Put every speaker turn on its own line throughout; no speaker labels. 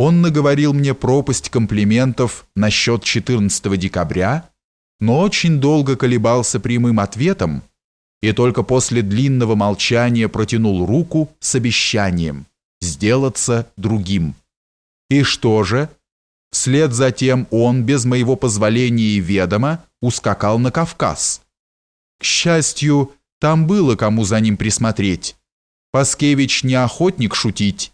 Он наговорил мне пропасть комплиментов насчет 14 декабря, но очень долго колебался прямым ответом и только после длинного молчания протянул руку с обещанием сделаться другим. И что же? Вслед за тем он, без моего позволения и ведома, ускакал на Кавказ. К счастью, там было кому за ним присмотреть. Паскевич не охотник шутить,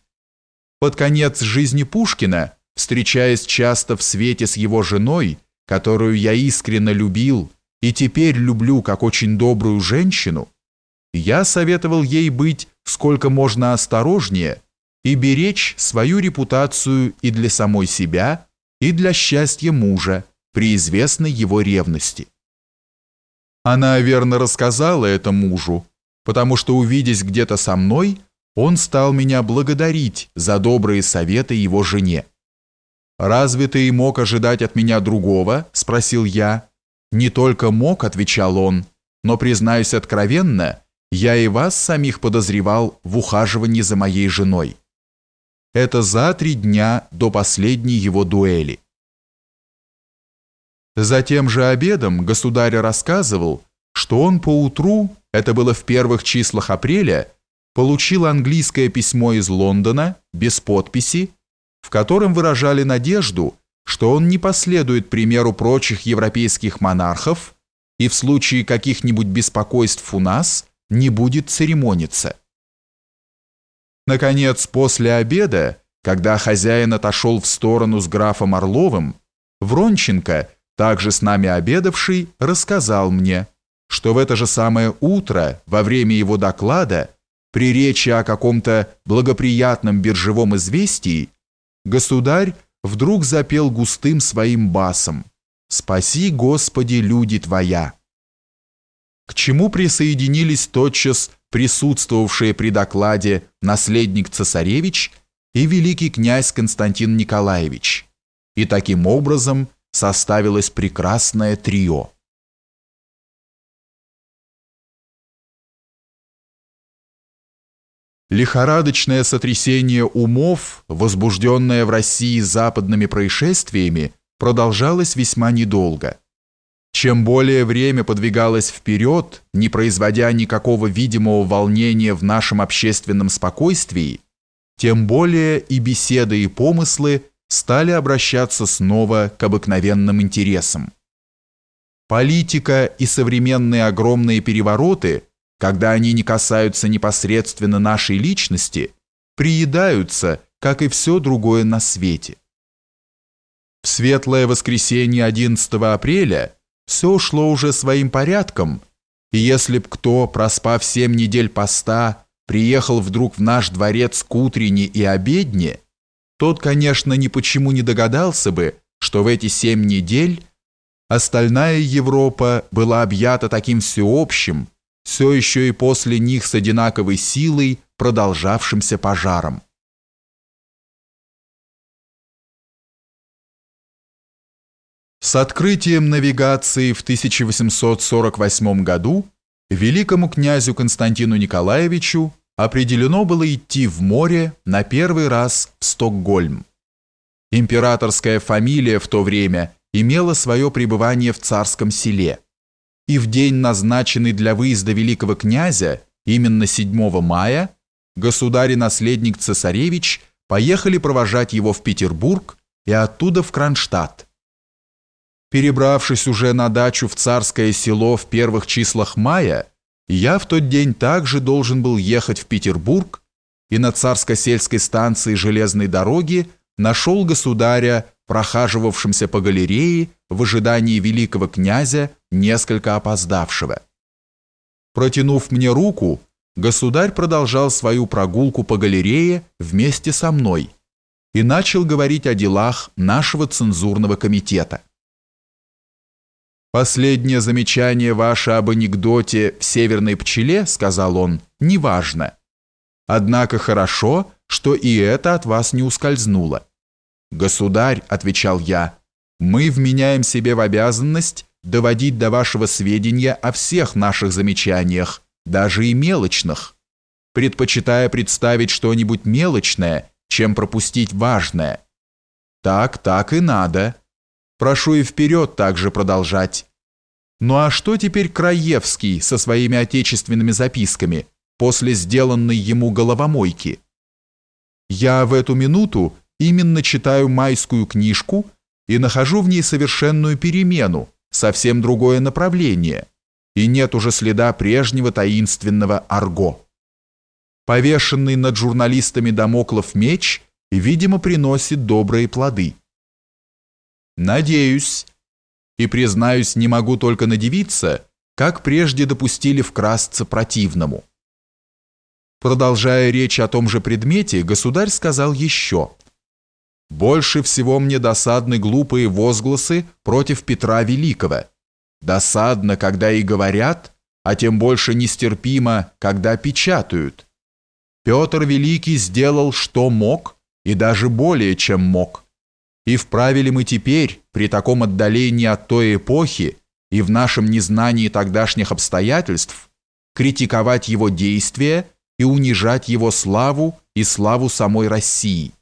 под конец жизни Пушкина, встречаясь часто в свете с его женой, которую я искренне любил и теперь люблю как очень добрую женщину, я советовал ей быть сколько можно осторожнее и беречь свою репутацию и для самой себя, и для счастья мужа при известной его ревности. Она верно рассказала это мужу, потому что, увидясь где-то со мной, он стал меня благодарить за добрые советы его жене. «Разве ты и мог ожидать от меня другого?» – спросил я. «Не только мог», – отвечал он, «но, признаюсь откровенно, я и вас самих подозревал в ухаживании за моей женой». Это за три дня до последней его дуэли. За тем же обедом государь рассказывал, что он поутру, это было в первых числах апреля, получил английское письмо из Лондона без подписи, в котором выражали надежду, что он не последует примеру прочих европейских монархов и в случае каких-нибудь беспокойств у нас не будет церемониться. Наконец, после обеда, когда хозяин отошел в сторону с графом Орловым, Вронченко, также с нами обедавший, рассказал мне, что в это же самое утро, во время его доклада, при речи о каком-то благоприятном биржевом известии, государь вдруг запел густым своим басом «Спаси, Господи, люди Твоя!» К чему присоединились тотчас присутствовавшие при докладе наследник цесаревич и великий князь Константин Николаевич, и таким образом составилось прекрасное трио. Лихорадочное сотрясение умов, возбужденное в России западными происшествиями, продолжалось весьма недолго. Чем более время подвигалось вперед, не производя никакого видимого волнения в нашем общественном спокойствии, тем более и беседы и помыслы стали обращаться снова к обыкновенным интересам. Политика и современные огромные перевороты – когда они не касаются непосредственно нашей личности, приедаются, как и все другое на свете. В светлое воскресенье 11 апреля все шло уже своим порядком, и если б кто, проспав семь недель поста, приехал вдруг в наш дворец к утренне и обедне, тот, конечно, ни почему не догадался бы, что в эти семь недель остальная Европа была объята таким всеобщим, все еще и после них с одинаковой силой продолжавшимся пожаром. С открытием навигации в 1848 году великому князю Константину Николаевичу определено было идти в море на первый раз в Стокгольм. Императорская фамилия в то время имела свое пребывание в царском селе – и в день, назначенный для выезда великого князя, именно 7 мая, государь и наследник цесаревич поехали провожать его в Петербург и оттуда в Кронштадт. Перебравшись уже на дачу в царское село в первых числах мая, я в тот день также должен был ехать в Петербург и на царско-сельской станции железной дороги нашел государя, прохаживавшимся по галерее в ожидании великого князя, несколько опоздавшего. Протянув мне руку, государь продолжал свою прогулку по галерее вместе со мной и начал говорить о делах нашего цензурного комитета. «Последнее замечание ваше об анекдоте в «Северной пчеле», — сказал он, — «неважно. Однако хорошо, что и это от вас не ускользнуло. «Государь», — отвечал я, — «мы вменяем себе в обязанность доводить до вашего сведения о всех наших замечаниях, даже и мелочных, предпочитая представить что-нибудь мелочное, чем пропустить важное, Так, так и надо. Прошу и вперед также продолжать. Ну а что теперь Краевский со своими отечественными записками после сделанной ему головомойки? Я в эту минуту именно читаю майскую книжку и нахожу в ней совершенную перемену, совсем другое направление, и нет уже следа прежнего таинственного арго. Повешенный над журналистами Дамоклов меч, видимо, приносит добрые плоды. Надеюсь, и, признаюсь, не могу только надевиться, как прежде допустили вкрасться противному. Продолжая речь о том же предмете, государь сказал еще «Больше всего мне досадны глупые возгласы против Петра Великого. Досадно, когда и говорят, а тем больше нестерпимо, когда печатают. Петр Великий сделал, что мог, и даже более, чем мог. И вправе ли мы теперь, при таком отдалении от той эпохи и в нашем незнании тогдашних обстоятельств, критиковать его действия и унижать его славу и славу самой России?